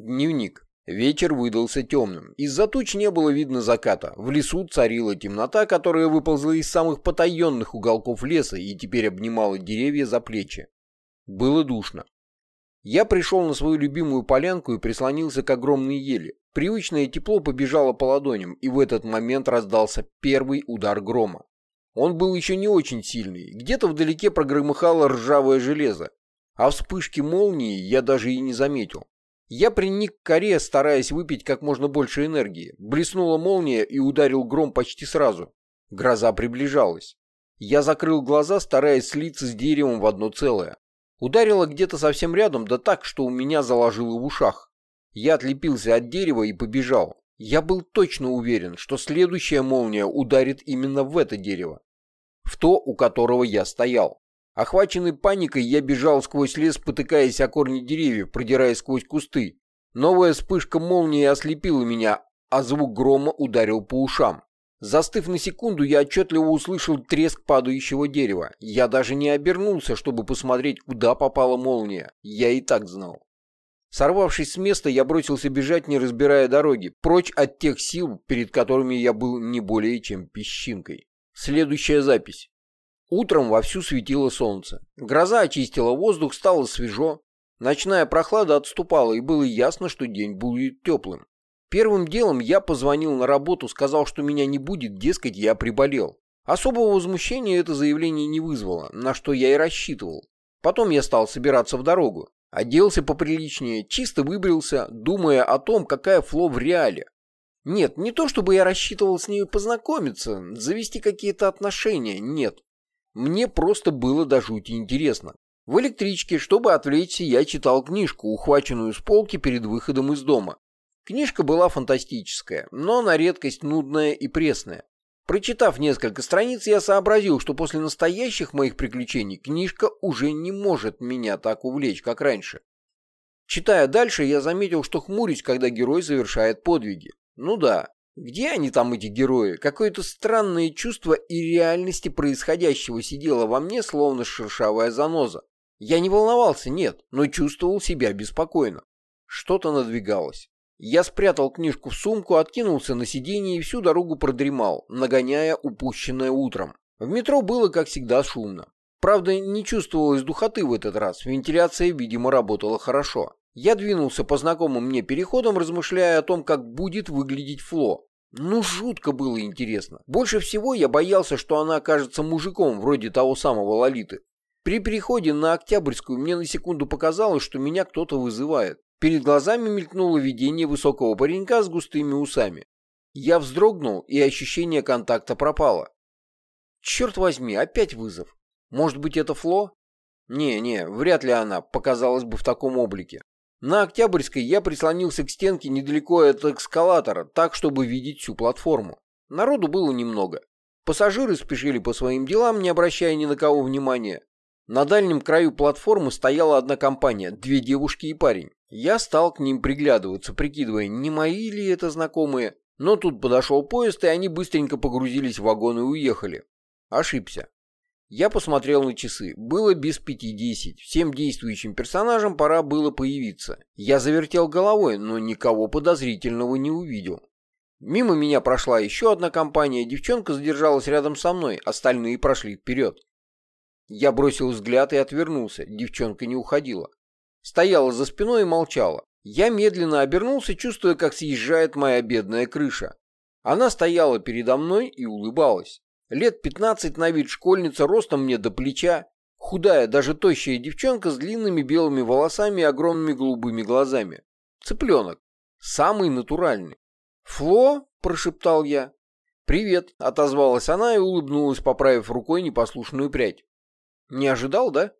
Дневник. Вечер выдался темным. Из-за туч не было видно заката. В лесу царила темнота, которая выползла из самых потаенных уголков леса и теперь обнимала деревья за плечи. Было душно. Я пришел на свою любимую полянку и прислонился к огромной ели. Привычное тепло побежало по ладоням, и в этот момент раздался первый удар грома. Он был еще не очень сильный. Где-то вдалеке прогромыхало ржавое железо. А вспышки молнии я даже и не заметил. Я приник к коре, стараясь выпить как можно больше энергии. Блеснула молния и ударил гром почти сразу. Гроза приближалась. Я закрыл глаза, стараясь слиться с деревом в одно целое. Ударило где-то совсем рядом, да так, что у меня заложило в ушах. Я отлепился от дерева и побежал. Я был точно уверен, что следующая молния ударит именно в это дерево. В то, у которого я стоял. Охваченный паникой, я бежал сквозь лес, потыкаясь о корни деревьев, продираясь сквозь кусты. Новая вспышка молнии ослепила меня, а звук грома ударил по ушам. Застыв на секунду, я отчетливо услышал треск падающего дерева. Я даже не обернулся, чтобы посмотреть, куда попала молния. Я и так знал. Сорвавшись с места, я бросился бежать, не разбирая дороги, прочь от тех сил, перед которыми я был не более чем песчинкой. Следующая запись. Утром вовсю светило солнце. Гроза очистила воздух, стало свежо. Ночная прохлада отступала, и было ясно, что день будет теплым. Первым делом я позвонил на работу, сказал, что меня не будет, дескать, я приболел. Особого возмущения это заявление не вызвало, на что я и рассчитывал. Потом я стал собираться в дорогу. Оделся поприличнее, чисто выбрился, думая о том, какая Фло в реале. Нет, не то чтобы я рассчитывал с ней познакомиться, завести какие-то отношения, нет. Мне просто было до жути интересно. В электричке, чтобы отвлечься, я читал книжку, ухваченную с полки перед выходом из дома. Книжка была фантастическая, но на редкость нудная и пресная. Прочитав несколько страниц, я сообразил, что после настоящих моих приключений книжка уже не может меня так увлечь, как раньше. Читая дальше, я заметил, что хмурюсь, когда герой совершает подвиги. Ну да, где они там, эти герои? Какое-то странное чувство и реальности происходящего сидело во мне, словно шершавая заноза. Я не волновался, нет, но чувствовал себя беспокойно. Что-то надвигалось. Я спрятал книжку в сумку, откинулся на сиденье и всю дорогу продремал, нагоняя упущенное утром. В метро было, как всегда, шумно. Правда, не чувствовалось духоты в этот раз, вентиляция, видимо, работала хорошо. Я двинулся по знакомым мне переходам, размышляя о том, как будет выглядеть Фло. Ну, жутко было интересно. Больше всего я боялся, что она окажется мужиком, вроде того самого Лолиты. При переходе на Октябрьскую мне на секунду показалось, что меня кто-то вызывает. Перед глазами мелькнуло видение высокого паренька с густыми усами. Я вздрогнул, и ощущение контакта пропало. Черт возьми, опять вызов. Может быть, это Фло? Не-не, вряд ли она показалась бы в таком облике. На Октябрьской я прислонился к стенке недалеко от эскалатора, так, чтобы видеть всю платформу. Народу было немного. Пассажиры спешили по своим делам, не обращая ни на кого внимания. На дальнем краю платформы стояла одна компания, две девушки и парень. Я стал к ним приглядываться, прикидывая, не мои ли это знакомые. Но тут подошел поезд, и они быстренько погрузились в вагон и уехали. Ошибся. Я посмотрел на часы. Было без пяти десять. Всем действующим персонажам пора было появиться. Я завертел головой, но никого подозрительного не увидел. Мимо меня прошла еще одна компания, девчонка задержалась рядом со мной, остальные прошли вперед. Я бросил взгляд и отвернулся, девчонка не уходила. Стояла за спиной и молчала. Я медленно обернулся, чувствуя, как съезжает моя бедная крыша. Она стояла передо мной и улыбалась. Лет пятнадцать на вид школьница, ростом мне до плеча, худая, даже тощая девчонка с длинными белыми волосами и огромными голубыми глазами. Цыпленок. Самый натуральный. «Фло?» – прошептал я. «Привет», – отозвалась она и улыбнулась, поправив рукой непослушную прядь. «Не ожидал, да?»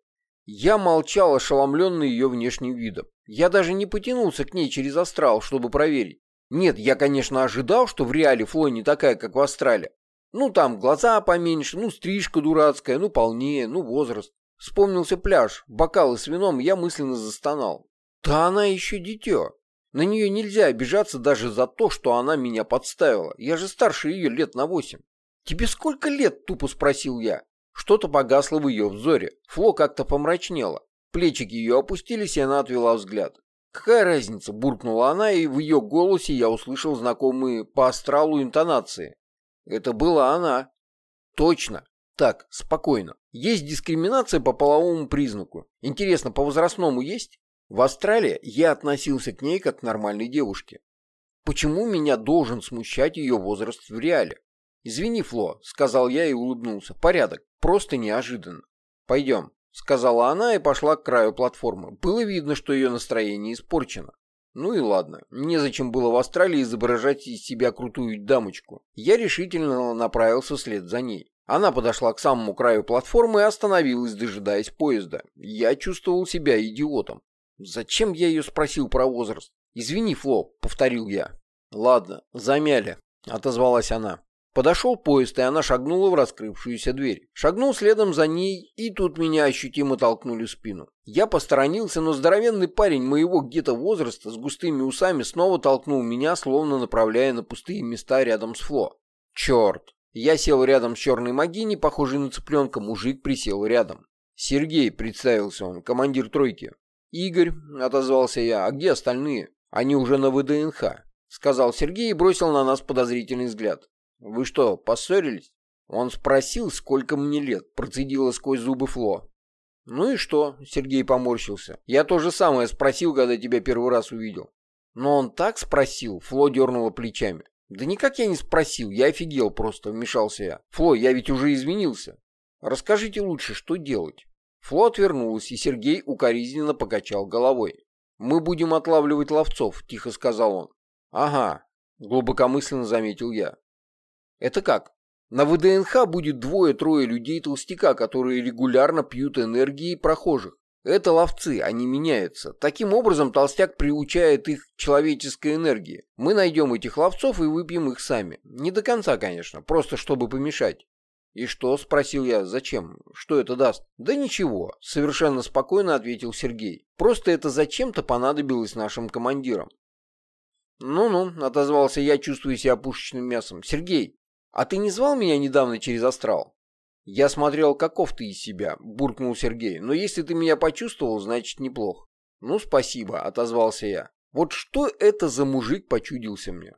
Я молчал, ошеломленный ее внешним видом. Я даже не потянулся к ней через астрал, чтобы проверить. Нет, я, конечно, ожидал, что в реале Фло не такая, как в астрале. Ну, там глаза поменьше, ну, стрижка дурацкая, ну, полнее, ну, возраст. Вспомнился пляж, бокалы с вином, я мысленно застонал. Да она еще дитё. На нее нельзя обижаться даже за то, что она меня подставила. Я же старше ее лет на восемь. «Тебе сколько лет?» – тупо спросил я. Что-то погасло в ее взоре. Фло как-то помрачнело. Плечики ее опустились, и она отвела взгляд. «Какая разница?» — буркнула она, и в ее голосе я услышал знакомые по астралу интонации. «Это была она». «Точно. Так, спокойно. Есть дискриминация по половому признаку. Интересно, по возрастному есть?» В Австралии я относился к ней как к нормальной девушке. Почему меня должен смущать ее возраст в реале? «Извини, Фло», — сказал я и улыбнулся. «Порядок. Просто неожиданно. Пойдем», — сказала она и пошла к краю платформы. Было видно, что ее настроение испорчено. Ну и ладно, незачем было в Австралии изображать из себя крутую дамочку. Я решительно направился вслед за ней. Она подошла к самому краю платформы и остановилась, дожидаясь поезда. Я чувствовал себя идиотом. Зачем я ее спросил про возраст? «Извини, Фло», — повторил я. «Ладно, замяли», — отозвалась она. Подошел поезд, и она шагнула в раскрывшуюся дверь. Шагнул следом за ней, и тут меня ощутимо толкнули в спину. Я посторонился, но здоровенный парень моего где-то возраста с густыми усами снова толкнул меня, словно направляя на пустые места рядом с Фло. Черт! Я сел рядом с черной магиней, похожей на цыпленка, мужик присел рядом. «Сергей», — представился он, командир тройки. «Игорь», — отозвался я, — «а где остальные?» «Они уже на ВДНХ», — сказал Сергей и бросил на нас подозрительный взгляд. «Вы что, поссорились?» Он спросил, сколько мне лет, процедила сквозь зубы Фло. «Ну и что?» — Сергей поморщился. «Я то же самое спросил, когда тебя первый раз увидел». «Но он так спросил?» — Фло дернула плечами. «Да никак я не спросил, я офигел просто», — вмешался я. «Фло, я ведь уже извинился. Расскажите лучше, что делать?» Фло отвернулась, и Сергей укоризненно покачал головой. «Мы будем отлавливать ловцов», — тихо сказал он. «Ага», — глубокомысленно заметил я. Это как? На ВДНХ будет двое-трое людей-толстяка, которые регулярно пьют энергии прохожих. Это ловцы, они меняются. Таким образом, толстяк приучает их к человеческой энергии. Мы найдем этих ловцов и выпьем их сами. Не до конца, конечно, просто чтобы помешать. «И что?» – спросил я. «Зачем? Что это даст?» «Да ничего», – совершенно спокойно ответил Сергей. «Просто это зачем-то понадобилось нашим командирам». «Ну-ну», – отозвался я, чувствуя себя пушечным мясом. «Сергей, «А ты не звал меня недавно через астрал?» «Я смотрел, каков ты из себя», — буркнул Сергей. «Но если ты меня почувствовал, значит, неплохо». «Ну, спасибо», — отозвался я. «Вот что это за мужик почудился мне?»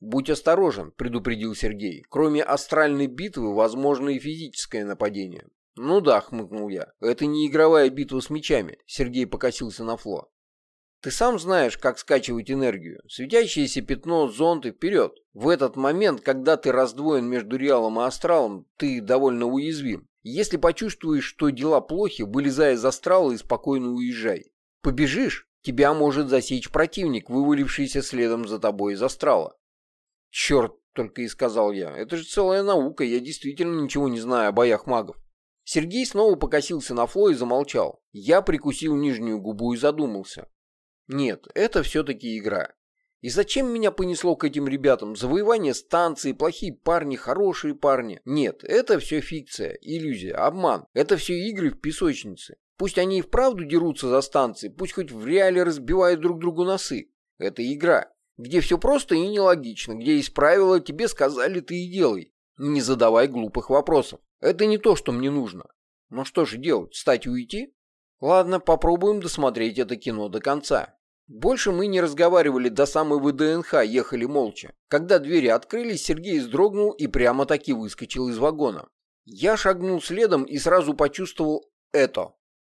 «Будь осторожен», — предупредил Сергей. «Кроме астральной битвы, возможно и физическое нападение». «Ну да», — хмыкнул я. «Это не игровая битва с мечами», — Сергей покосился на Фло. Ты сам знаешь, как скачивать энергию. Светящееся пятно, и вперед. В этот момент, когда ты раздвоен между реалом и астралом, ты довольно уязвим. Если почувствуешь, что дела плохи, вылезай из астрала и спокойно уезжай. Побежишь, тебя может засечь противник, вывалившийся следом за тобой из астрала. Черт, только и сказал я. Это же целая наука, я действительно ничего не знаю о боях магов. Сергей снова покосился на Фло и замолчал. Я прикусил нижнюю губу и задумался. Нет, это все-таки игра. И зачем меня понесло к этим ребятам? Завоевание станции, плохие парни, хорошие парни. Нет, это все фикция, иллюзия, обман. Это все игры в песочнице. Пусть они и вправду дерутся за станции, пусть хоть в реале разбивают друг другу носы. Это игра, где все просто и нелогично, где есть правила, тебе сказали, ты и делай. Не задавай глупых вопросов. Это не то, что мне нужно. Ну что же делать, встать и уйти? Ладно, попробуем досмотреть это кино до конца. Больше мы не разговаривали до самой ВДНХ, ехали молча. Когда двери открылись, Сергей вздрогнул и прямо-таки выскочил из вагона. Я шагнул следом и сразу почувствовал это.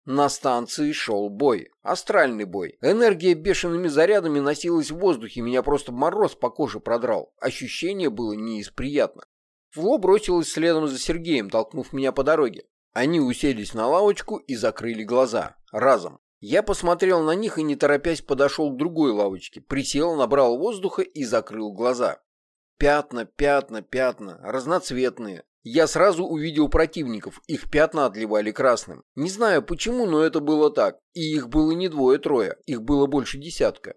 На станции шел бой. Астральный бой. Энергия бешеными зарядами носилась в воздухе, меня просто мороз по коже продрал. Ощущение было не из приятных. Фло бросилась следом за Сергеем, толкнув меня по дороге. Они уселись на лавочку и закрыли глаза. Разом. Я посмотрел на них и, не торопясь, подошел к другой лавочке, присел, набрал воздуха и закрыл глаза. Пятна, пятна, пятна, разноцветные. Я сразу увидел противников, их пятна отливали красным. Не знаю почему, но это было так. И их было не двое-трое, их было больше десятка.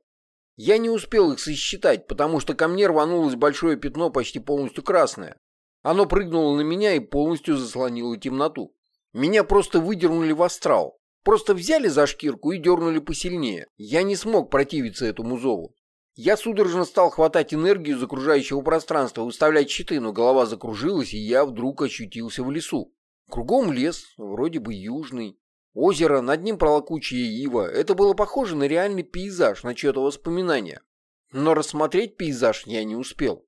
Я не успел их сосчитать, потому что ко мне рванулось большое пятно, почти полностью красное. Оно прыгнуло на меня и полностью заслонило темноту. Меня просто выдернули в астрал. Просто взяли за шкирку и дернули посильнее. Я не смог противиться этому зову. Я судорожно стал хватать энергию из окружающего пространства, выставлять щиты, но голова закружилась, и я вдруг ощутился в лесу. Кругом лес, вроде бы южный. Озеро, над ним пролокучая ива. Это было похоже на реальный пейзаж, на чье-то воспоминание. Но рассмотреть пейзаж я не успел.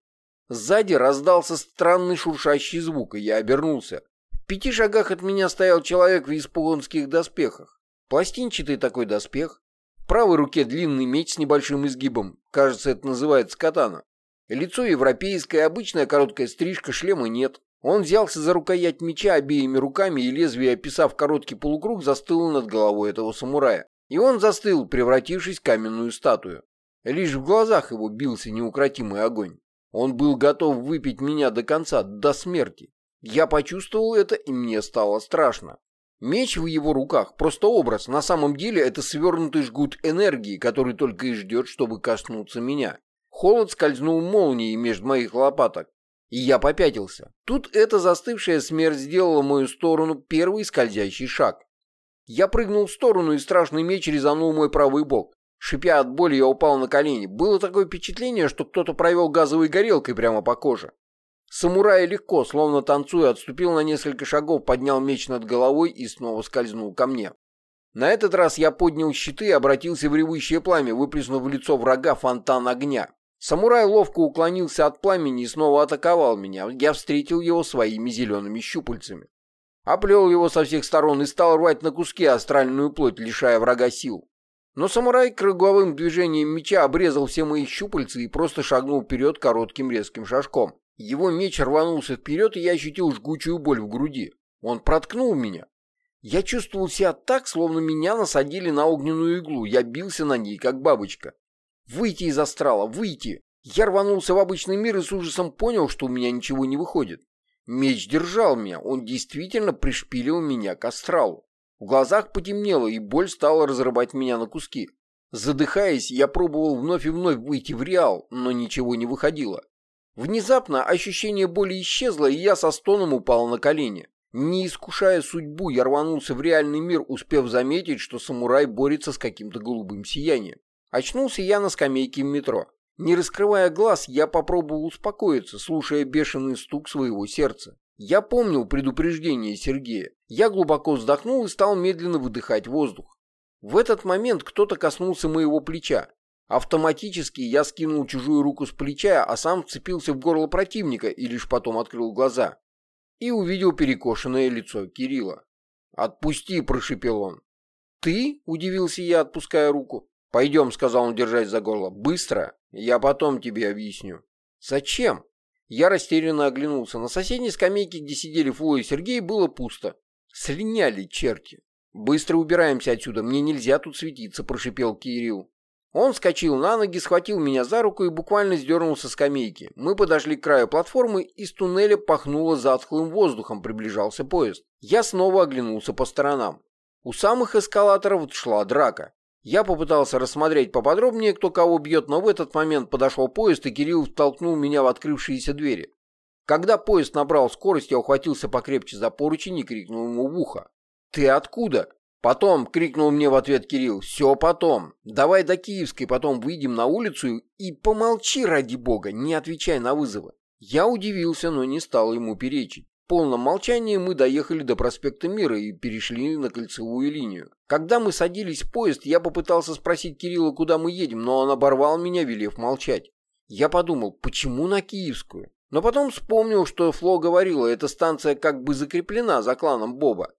Сзади раздался странный шуршащий звук, и я обернулся. Пяти шагах от меня стоял человек в исполонских доспехах. Пластинчатый такой доспех. В правой руке длинный меч с небольшим изгибом. Кажется, это называется катана. Лицо европейское, обычная короткая стрижка, шлема нет. Он взялся за рукоять меча обеими руками, и лезвие, описав короткий полукруг, застыло над головой этого самурая. И он застыл, превратившись в каменную статую. Лишь в глазах его бился неукротимый огонь. Он был готов выпить меня до конца, до смерти. Я почувствовал это, и мне стало страшно. Меч в его руках – просто образ. На самом деле это свернутый жгут энергии, который только и ждет, чтобы коснуться меня. Холод скользнул молнией между моих лопаток, и я попятился. Тут эта застывшая смерть сделала мою сторону первый скользящий шаг. Я прыгнул в сторону, и страшный меч резанул мой правый бок. Шипя от боли, я упал на колени. Было такое впечатление, что кто-то провел газовой горелкой прямо по коже. Самурай легко, словно танцуя, отступил на несколько шагов, поднял меч над головой и снова скользнул ко мне. На этот раз я поднял щиты и обратился в ревущее пламя, выплеснув в лицо врага фонтан огня. Самурай ловко уклонился от пламени и снова атаковал меня. Я встретил его своими зелеными щупальцами. Оплел его со всех сторон и стал рвать на куски астральную плоть, лишая врага сил. Но самурай круговым движением меча обрезал все мои щупальца и просто шагнул вперед коротким резким шажком. Его меч рванулся вперед, и я ощутил жгучую боль в груди. Он проткнул меня. Я чувствовал себя так, словно меня насадили на огненную иглу. Я бился на ней, как бабочка. Выйти из астрала, выйти. Я рванулся в обычный мир и с ужасом понял, что у меня ничего не выходит. Меч держал меня, он действительно пришпилил меня к астралу. В глазах потемнело, и боль стала разрывать меня на куски. Задыхаясь, я пробовал вновь и вновь выйти в реал, но ничего не выходило. Внезапно ощущение боли исчезло, и я со стоном упал на колени. Не искушая судьбу, я рванулся в реальный мир, успев заметить, что самурай борется с каким-то голубым сиянием. Очнулся я на скамейке в метро. Не раскрывая глаз, я попробовал успокоиться, слушая бешеный стук своего сердца. Я помнил предупреждение Сергея. Я глубоко вздохнул и стал медленно выдыхать воздух. В этот момент кто-то коснулся моего плеча. Автоматически я скинул чужую руку с плеча, а сам вцепился в горло противника и лишь потом открыл глаза. И увидел перекошенное лицо Кирилла. «Отпусти!» – прошипел он. «Ты?» – удивился я, отпуская руку. «Пойдем», — сказал он, держась за горло. «Быстро. Я потом тебе объясню». «Зачем?» Я растерянно оглянулся. На соседней скамейке, где сидели Фло и Сергей, было пусто. Слиняли черти. «Быстро убираемся отсюда, мне нельзя тут светиться», — прошипел Кирилл. Он вскочил на ноги, схватил меня за руку и буквально сдернул со скамейки. Мы подошли к краю платформы, из туннеля пахнуло затхлым воздухом, приближался поезд. Я снова оглянулся по сторонам. У самых эскалаторов шла драка. Я попытался рассмотреть поподробнее, кто кого бьет, но в этот момент подошел поезд, и Кирилл втолкнул меня в открывшиеся двери. Когда поезд набрал скорость, я ухватился покрепче за поручень и крикнул ему в ухо. «Ты откуда?» «Потом!» — крикнул мне в ответ Кирилл. «Все потом. Давай до Киевской, потом выйдем на улицу и помолчи, ради бога, не отвечай на вызовы». Я удивился, но не стал ему перечить. В полном молчании мы доехали до проспекта Мира и перешли на кольцевую линию. Когда мы садились в поезд, я попытался спросить Кирилла, куда мы едем, но он оборвал меня, велев молчать. Я подумал, почему на Киевскую? Но потом вспомнил, что Фло говорила, эта станция как бы закреплена за кланом Боба.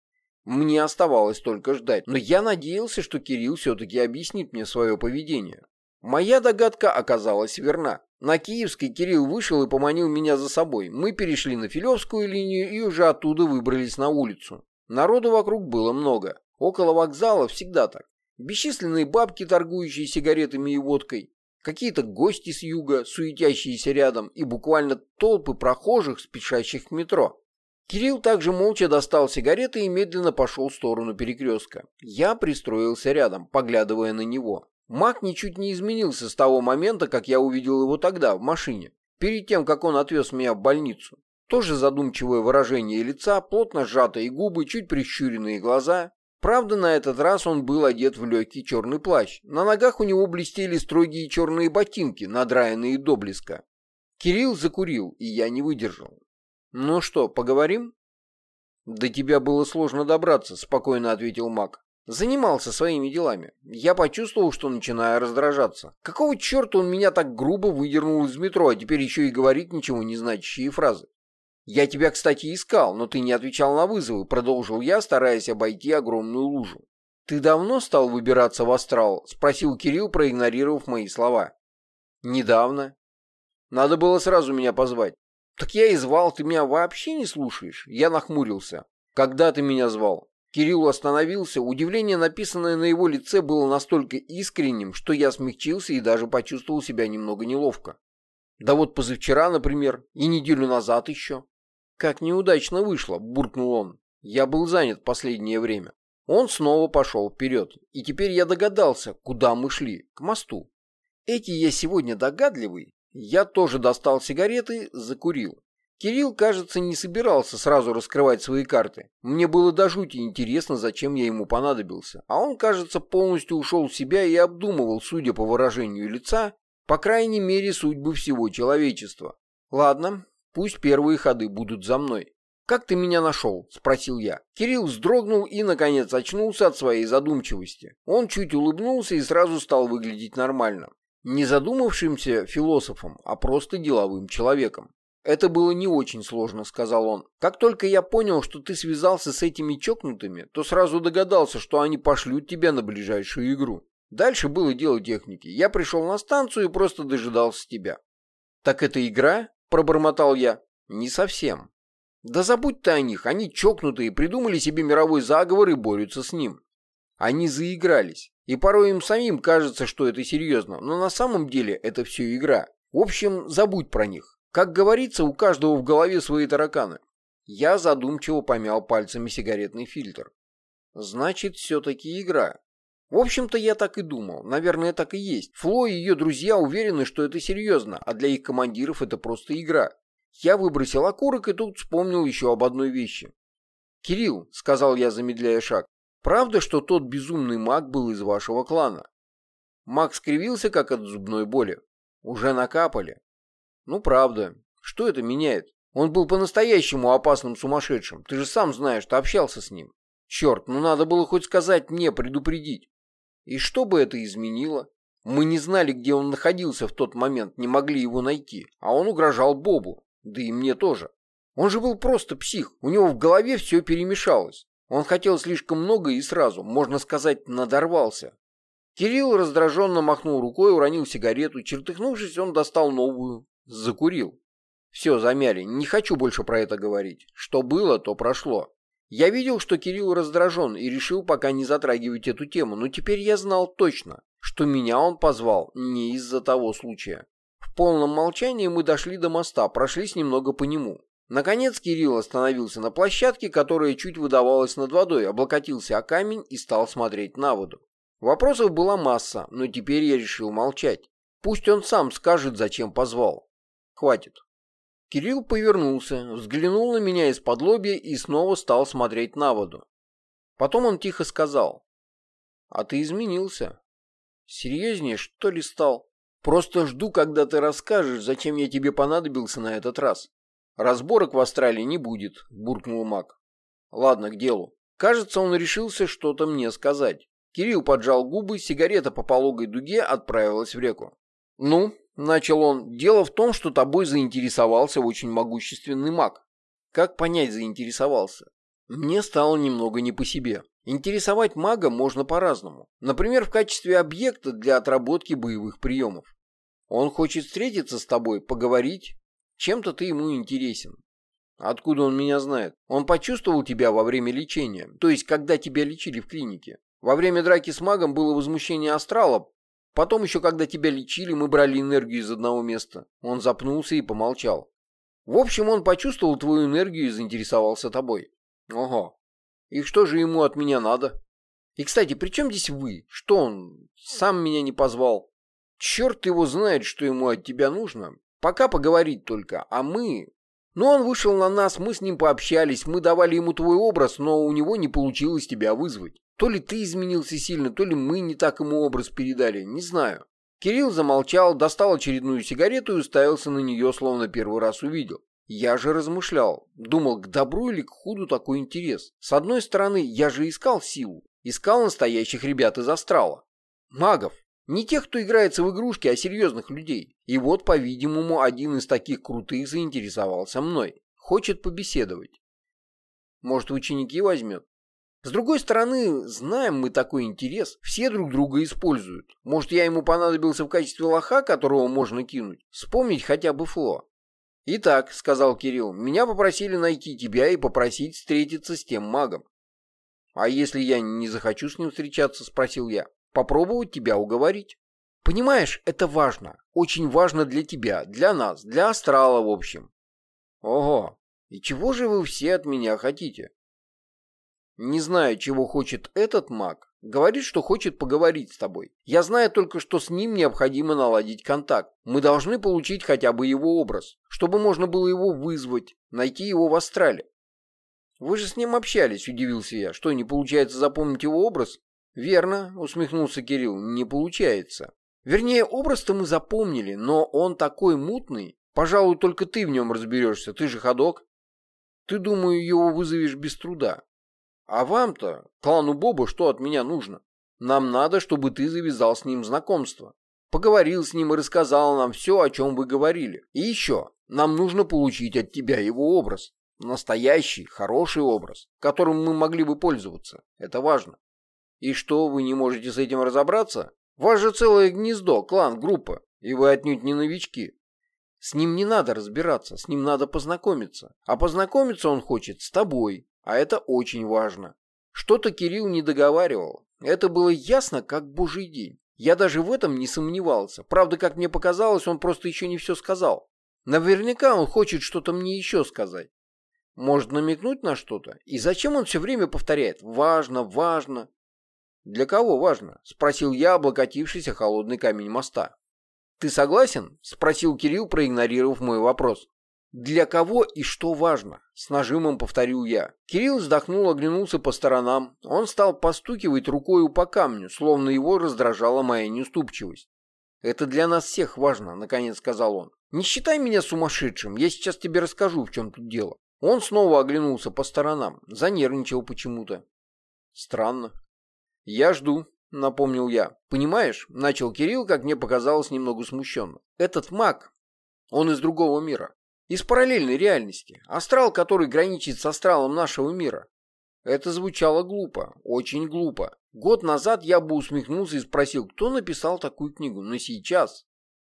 Мне оставалось только ждать, но я надеялся, что Кирилл все-таки объяснит мне свое поведение. Моя догадка оказалась верна. На Киевской Кирилл вышел и поманил меня за собой. Мы перешли на Филевскую линию и уже оттуда выбрались на улицу. Народу вокруг было много. Около вокзала всегда так. Бесчисленные бабки, торгующие сигаретами и водкой, какие-то гости с юга, суетящиеся рядом, и буквально толпы прохожих, спешащих к метро. Кирилл также молча достал сигареты и медленно пошел в сторону перекрестка. Я пристроился рядом, поглядывая на него. Маг ничуть не изменился с того момента, как я увидел его тогда, в машине, перед тем, как он отвез меня в больницу. Тоже задумчивое выражение лица, плотно сжатые губы, чуть прищуренные глаза. Правда, на этот раз он был одет в легкий черный плащ. На ногах у него блестели строгие черные ботинки, надраенные до блеска. Кирилл закурил, и я не выдержал. «Ну что, поговорим?» До тебя было сложно добраться, спокойно ответил Мак. Занимался своими делами. Я почувствовал, что начинаю раздражаться. Какого черта он меня так грубо выдернул из метро, а теперь еще и говорит ничего не значащие фразы? «Я тебя, кстати, искал, но ты не отвечал на вызовы», — продолжил я, стараясь обойти огромную лужу. «Ты давно стал выбираться в астрал?» — спросил Кирилл, проигнорировав мои слова. «Недавно. Надо было сразу меня позвать». «Так я и звал, ты меня вообще не слушаешь?» Я нахмурился. «Когда ты меня звал?» Кирилл остановился, удивление, написанное на его лице, было настолько искренним, что я смягчился и даже почувствовал себя немного неловко. Да вот позавчера, например, и неделю назад еще. «Как неудачно вышло», — буркнул он. «Я был занят последнее время». Он снова пошел вперед, и теперь я догадался, куда мы шли, к мосту. Эти я сегодня догадливый. Я тоже достал сигареты, закурил. Кирилл, кажется, не собирался сразу раскрывать свои карты. Мне было до жути интересно, зачем я ему понадобился. А он, кажется, полностью ушел в себя и обдумывал, судя по выражению лица, по крайней мере, судьбы всего человечества. Ладно, Пусть первые ходы будут за мной. «Как ты меня нашел?» – спросил я. Кирилл вздрогнул и, наконец, очнулся от своей задумчивости. Он чуть улыбнулся и сразу стал выглядеть нормально. Не задумавшимся философом, а просто деловым человеком. «Это было не очень сложно», — сказал он. «Как только я понял, что ты связался с этими чокнутыми, то сразу догадался, что они пошлют тебя на ближайшую игру. Дальше было дело техники. Я пришел на станцию и просто дожидался тебя». «Так это игра?» Пробормотал я. Не совсем. Да забудь ты о них, они чокнутые, придумали себе мировой заговор и борются с ним. Они заигрались. И порой им самим кажется, что это серьезно, но на самом деле это все игра. В общем, забудь про них. Как говорится, у каждого в голове свои тараканы. Я задумчиво помял пальцами сигаретный фильтр. Значит, все-таки игра. В общем-то, я так и думал. Наверное, так и есть. Фло и ее друзья уверены, что это серьезно, а для их командиров это просто игра. Я выбросил окурок и тут вспомнил еще об одной вещи. «Кирилл», — сказал я, замедляя шаг, — «правда, что тот безумный маг был из вашего клана?» Маг скривился, как от зубной боли. «Уже накапали?» «Ну, правда. Что это меняет? Он был по-настоящему опасным сумасшедшим. Ты же сам знаешь, что общался с ним. Черт, ну надо было хоть сказать мне, предупредить. И что бы это изменило? Мы не знали, где он находился в тот момент, не могли его найти, а он угрожал Бобу, да и мне тоже. Он же был просто псих, у него в голове все перемешалось. Он хотел слишком много и сразу, можно сказать, надорвался. Кирилл раздраженно махнул рукой, уронил сигарету, чертыхнувшись, он достал новую, закурил. Все, замяли, не хочу больше про это говорить. Что было, то прошло. Я видел, что Кирилл раздражен и решил пока не затрагивать эту тему, но теперь я знал точно, что меня он позвал не из-за того случая. В полном молчании мы дошли до моста, прошлись немного по нему. Наконец Кирилл остановился на площадке, которая чуть выдавалась над водой, облокотился о камень и стал смотреть на воду. Вопросов была масса, но теперь я решил молчать. Пусть он сам скажет, зачем позвал. Хватит. Кирилл повернулся, взглянул на меня из-под лобья и снова стал смотреть на воду. Потом он тихо сказал. «А ты изменился. Серьезнее, что ли, стал? Просто жду, когда ты расскажешь, зачем я тебе понадобился на этот раз. Разборок в Австралии не будет», — буркнул маг. «Ладно, к делу. Кажется, он решился что-то мне сказать. Кирилл поджал губы, сигарета по пологой дуге отправилась в реку. «Ну, Начал он. Дело в том, что тобой заинтересовался очень могущественный маг. Как понять заинтересовался? Мне стало немного не по себе. Интересовать мага можно по-разному. Например, в качестве объекта для отработки боевых приемов. Он хочет встретиться с тобой, поговорить. Чем-то ты ему интересен. Откуда он меня знает? Он почувствовал тебя во время лечения, то есть когда тебя лечили в клинике. Во время драки с магом было возмущение астрала, Потом еще, когда тебя лечили, мы брали энергию из одного места. Он запнулся и помолчал. В общем, он почувствовал твою энергию и заинтересовался тобой. Ого. И что же ему от меня надо? И, кстати, при чем здесь вы? Что он сам меня не позвал? Черт его знает, что ему от тебя нужно. Пока поговорить только, а мы... Ну, он вышел на нас, мы с ним пообщались, мы давали ему твой образ, но у него не получилось тебя вызвать. То ли ты изменился сильно, то ли мы не так ему образ передали, не знаю. Кирилл замолчал, достал очередную сигарету и уставился на нее, словно первый раз увидел. Я же размышлял, думал, к добру или к худу такой интерес. С одной стороны, я же искал силу, искал настоящих ребят из астрала. Магов. Не тех, кто играется в игрушки, а серьезных людей. И вот, по-видимому, один из таких крутых заинтересовался мной. Хочет побеседовать. Может, ученики возьмет? С другой стороны, знаем мы такой интерес, все друг друга используют. Может, я ему понадобился в качестве лоха, которого можно кинуть? Вспомнить хотя бы Фло. «Итак», — сказал Кирилл, — «меня попросили найти тебя и попросить встретиться с тем магом». «А если я не захочу с ним встречаться?» — спросил я. «Попробовать тебя уговорить». «Понимаешь, это важно. Очень важно для тебя, для нас, для астрала, в общем». «Ого, и чего же вы все от меня хотите?» «Не знаю, чего хочет этот маг, Говорит, что хочет поговорить с тобой. Я знаю только, что с ним необходимо наладить контакт. Мы должны получить хотя бы его образ, чтобы можно было его вызвать, найти его в астрале. Вы же с ним общались, удивился я. Что, не получается запомнить его образ? Верно, усмехнулся Кирилл, не получается. Вернее, образ-то мы запомнили, но он такой мутный. Пожалуй, только ты в нем разберешься, ты же ходок. Ты, думаю, его вызовешь без труда. А вам-то, клану Боба, что от меня нужно? Нам надо, чтобы ты завязал с ним знакомство. Поговорил с ним и рассказал нам все, о чем вы говорили. И еще, нам нужно получить от тебя его образ. Настоящий, хороший образ, которым мы могли бы пользоваться. Это важно. И что, вы не можете с этим разобраться? Ваш же целое гнездо, клан, группа, и вы отнюдь не новички. С ним не надо разбираться, с ним надо познакомиться. А познакомиться он хочет с тобой, а это очень важно. Что-то Кирилл не договаривал. Это было ясно, как божий день. Я даже в этом не сомневался. Правда, как мне показалось, он просто еще не все сказал. Наверняка он хочет что-то мне еще сказать. Может намекнуть на что-то? И зачем он все время повторяет «важно, важно»? «Для кого важно?» – спросил я, облокотившись о холодный камень моста. «Ты согласен?» – спросил Кирилл, проигнорировав мой вопрос. «Для кого и что важно?» — с нажимом повторил я. Кирилл вздохнул, оглянулся по сторонам. Он стал постукивать рукою по камню, словно его раздражала моя неуступчивость. «Это для нас всех важно», — наконец сказал он. «Не считай меня сумасшедшим, я сейчас тебе расскажу, в чем тут дело». Он снова оглянулся по сторонам, занервничал почему-то. «Странно». «Я жду», — напомнил я. «Понимаешь?» — начал Кирилл, как мне показалось, немного смущенно. «Этот маг, он из другого мира. Из параллельной реальности. Астрал, который граничит с астралом нашего мира. Это звучало глупо, очень глупо. Год назад я бы усмехнулся и спросил, кто написал такую книгу, но сейчас...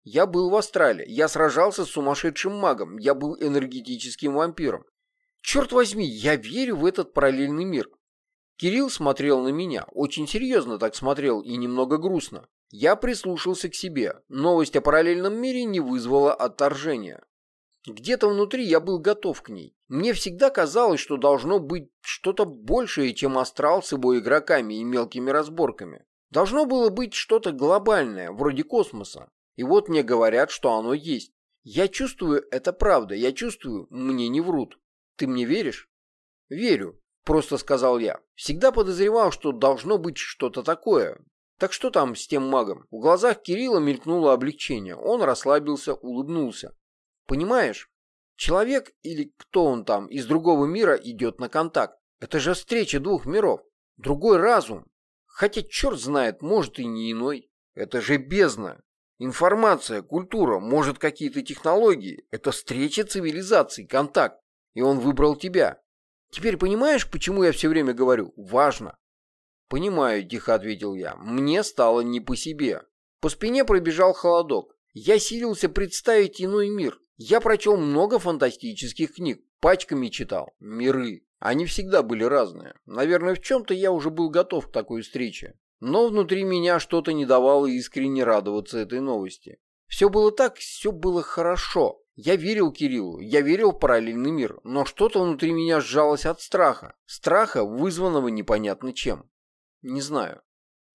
Я был в астрале, я сражался с сумасшедшим магом, я был энергетическим вампиром. Черт возьми, я верю в этот параллельный мир. Кирилл смотрел на меня, очень серьезно так смотрел и немного грустно. Я прислушался к себе. Новость о параллельном мире не вызвала отторжения. Где-то внутри я был готов к ней. Мне всегда казалось, что должно быть что-то большее, чем астрал с его игроками и мелкими разборками. Должно было быть что-то глобальное, вроде космоса. И вот мне говорят, что оно есть. Я чувствую, это правда, я чувствую, мне не врут. Ты мне веришь? Верю, просто сказал я. Всегда подозревал, что должно быть что-то такое. Так что там с тем магом? В глазах Кирилла мелькнуло облегчение. Он расслабился, улыбнулся. Понимаешь? Человек или кто он там из другого мира идет на контакт. Это же встреча двух миров. Другой разум. Хотя черт знает, может и не иной. Это же бездна. Информация, культура, может какие-то технологии. Это встреча цивилизаций, контакт. И он выбрал тебя. Теперь понимаешь, почему я все время говорю «важно»? «Понимаю», — тихо ответил я. «Мне стало не по себе». По спине пробежал холодок. Я силился представить иной мир. Я прочел много фантастических книг, пачками читал, миры. Они всегда были разные. Наверное, в чем-то я уже был готов к такой встрече. Но внутри меня что-то не давало искренне радоваться этой новости. Все было так, все было хорошо. Я верил Кириллу, я верил в параллельный мир, но что-то внутри меня сжалось от страха. Страха, вызванного непонятно чем. Не знаю.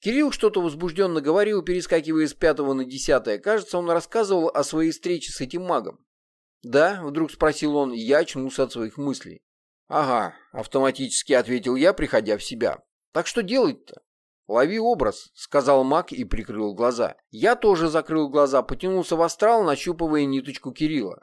Кирилл что-то возбужденно говорил, перескакивая с пятого на десятое. Кажется, он рассказывал о своей встрече с этим магом. «Да?» — вдруг спросил он, я очнулся от своих мыслей. «Ага», — автоматически ответил я, приходя в себя. «Так что делать-то?» «Лови образ», — сказал маг и прикрыл глаза. Я тоже закрыл глаза, потянулся в астрал, нащупывая ниточку Кирилла.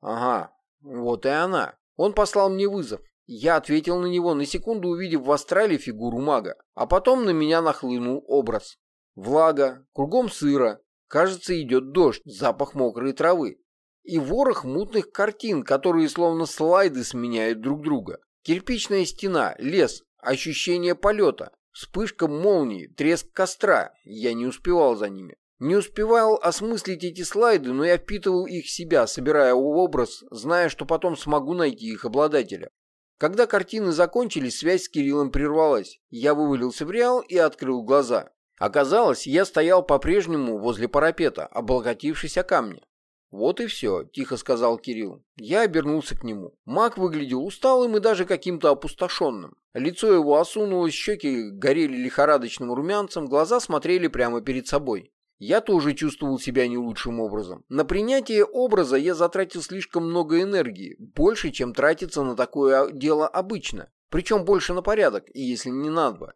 «Ага, Вот и она. Он послал мне вызов. Я ответил на него, на секунду увидев в астрале фигуру мага. А потом на меня нахлынул образ. Влага, кругом сыро. Кажется, идет дождь, запах мокрой травы. И ворох мутных картин, которые словно слайды сменяют друг друга. Кирпичная стена, лес, ощущение полета, вспышка молнии, треск костра. Я не успевал за ними. Не успевал осмыслить эти слайды, но я впитывал их в себя, собирая образ, зная, что потом смогу найти их обладателя. Когда картины закончились, связь с Кириллом прервалась. Я вывалился в реал и открыл глаза. Оказалось, я стоял по-прежнему возле парапета, облокотившись о камни. «Вот и все», — тихо сказал Кирилл. Я обернулся к нему. Маг выглядел усталым и даже каким-то опустошенным. Лицо его осунулось, щеки горели лихорадочным румянцем, глаза смотрели прямо перед собой. Я тоже чувствовал себя не лучшим образом. На принятие образа я затратил слишком много энергии, больше, чем тратится на такое дело обычно. Причем больше на порядок, и если не на два.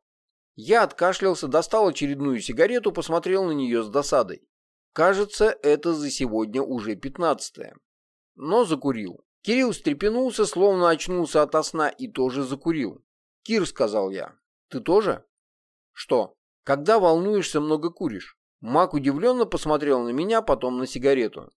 Я откашлялся, достал очередную сигарету, посмотрел на нее с досадой. Кажется, это за сегодня уже пятнадцатое. Но закурил. Кирилл встрепенулся, словно очнулся ото сна и тоже закурил. «Кир», — сказал я, — «ты тоже?» «Что? Когда волнуешься, много куришь?» Мак удивленно посмотрел на меня, потом на сигарету.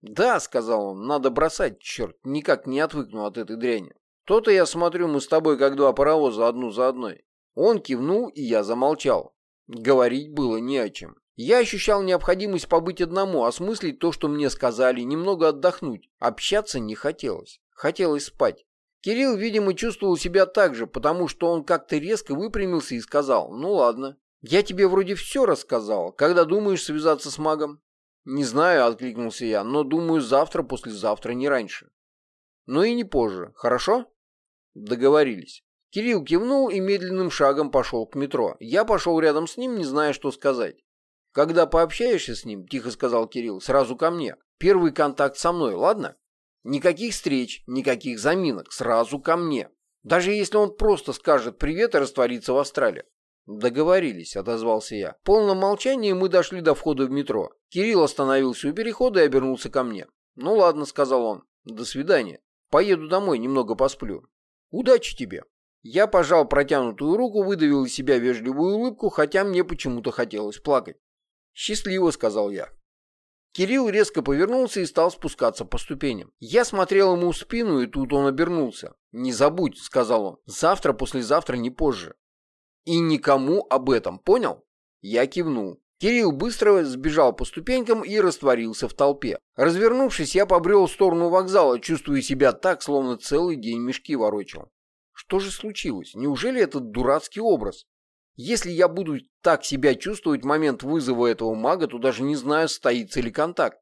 «Да», — сказал он, — «надо бросать, черт, никак не отвыкну от этой дряни. То-то я смотрю, мы с тобой как два паровоза одну за одной». Он кивнул, и я замолчал. Говорить было не о чем. Я ощущал необходимость побыть одному, осмыслить то, что мне сказали, немного отдохнуть. Общаться не хотелось. Хотелось спать. Кирилл, видимо, чувствовал себя так же, потому что он как-то резко выпрямился и сказал, ну ладно, «Я тебе вроде все рассказал. Когда думаешь связаться с магом?» «Не знаю», — откликнулся я, «но думаю завтра, послезавтра, не раньше». «Ну и не позже. Хорошо?» Договорились. Кирилл кивнул и медленным шагом пошел к метро. Я пошел рядом с ним, не зная, что сказать. «Когда пообщаешься с ним», — тихо сказал Кирилл, — «сразу ко мне. Первый контакт со мной, ладно? Никаких встреч, никаких заминок, сразу ко мне. Даже если он просто скажет привет и растворится в астрале. «Договорились», — отозвался я. В полном молчании мы дошли до входа в метро. Кирилл остановился у перехода и обернулся ко мне. «Ну ладно», — сказал он. «До свидания. Поеду домой, немного посплю». «Удачи тебе». Я пожал протянутую руку, выдавил из себя вежливую улыбку, хотя мне почему-то хотелось плакать. «Счастливо», — сказал я. Кирилл резко повернулся и стал спускаться по ступеням. Я смотрел ему в спину, и тут он обернулся. «Не забудь», — сказал он, — «завтра, послезавтра, не позже. И никому об этом, понял? Я кивнул. Кирилл быстро сбежал по ступенькам и растворился в толпе. Развернувшись, я побрел в сторону вокзала, чувствуя себя так, словно целый день мешки ворочал. Что же случилось? Неужели этот дурацкий образ? Если я буду так себя чувствовать в момент вызова этого мага, то даже не знаю, состоится ли контакт.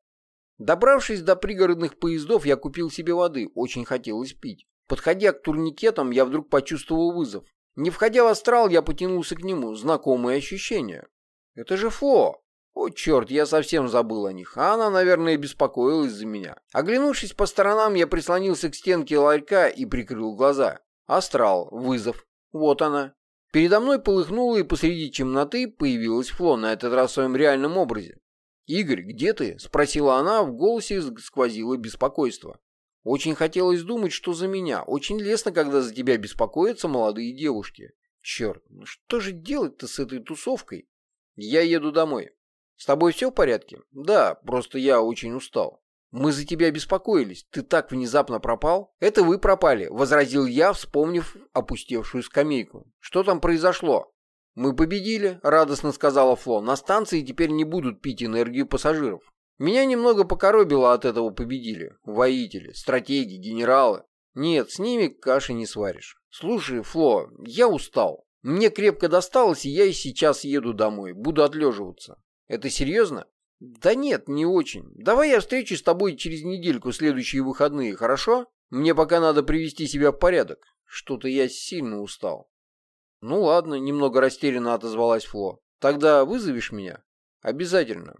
Добравшись до пригородных поездов, я купил себе воды, очень хотелось пить. Подходя к турникетам, я вдруг почувствовал вызов. Не входя в астрал, я потянулся к нему. Знакомые ощущения. Это же Фло. О, черт, я совсем забыл о них. А она, наверное, беспокоилась за меня. Оглянувшись по сторонам, я прислонился к стенке ларька и прикрыл глаза. Астрал. Вызов. Вот она. Передо мной полыхнула и посреди темноты появилась Фло, на этот раз в своем реальном образе. «Игорь, где ты?» — спросила она, в голосе сквозило беспокойство. Очень хотелось думать, что за меня. Очень лестно, когда за тебя беспокоятся молодые девушки. Черт, ну что же делать-то с этой тусовкой? Я еду домой. С тобой все в порядке? Да, просто я очень устал. Мы за тебя беспокоились. Ты так внезапно пропал? Это вы пропали, возразил я, вспомнив опустевшую скамейку. Что там произошло? Мы победили, радостно сказала Фло. На станции теперь не будут пить энергию пассажиров. Меня немного покоробило от этого победили. Воители, стратеги, генералы. Нет, с ними каши не сваришь. Слушай, Фло, я устал. Мне крепко досталось, и я и сейчас еду домой. Буду отлеживаться. Это серьезно? Да нет, не очень. Давай я встречусь с тобой через недельку, следующие выходные, хорошо? Мне пока надо привести себя в порядок. Что-то я сильно устал. Ну ладно, немного растерянно отозвалась Фло. Тогда вызовешь меня? Обязательно.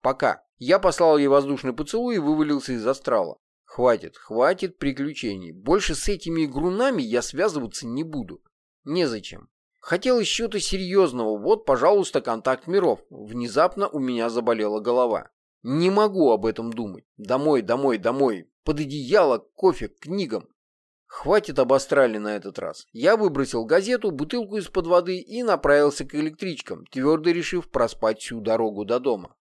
Пока. Я послал ей воздушный поцелуй и вывалился из астрала. Хватит, хватит приключений. Больше с этими игрунами я связываться не буду. Незачем. Хотелось чего-то серьезного. Вот, пожалуйста, контакт миров. Внезапно у меня заболела голова. Не могу об этом думать. Домой, домой, домой. Под одеяло, кофе, книгам. Хватит обострали на этот раз. Я выбросил газету, бутылку из-под воды и направился к электричкам, твердо решив проспать всю дорогу до дома.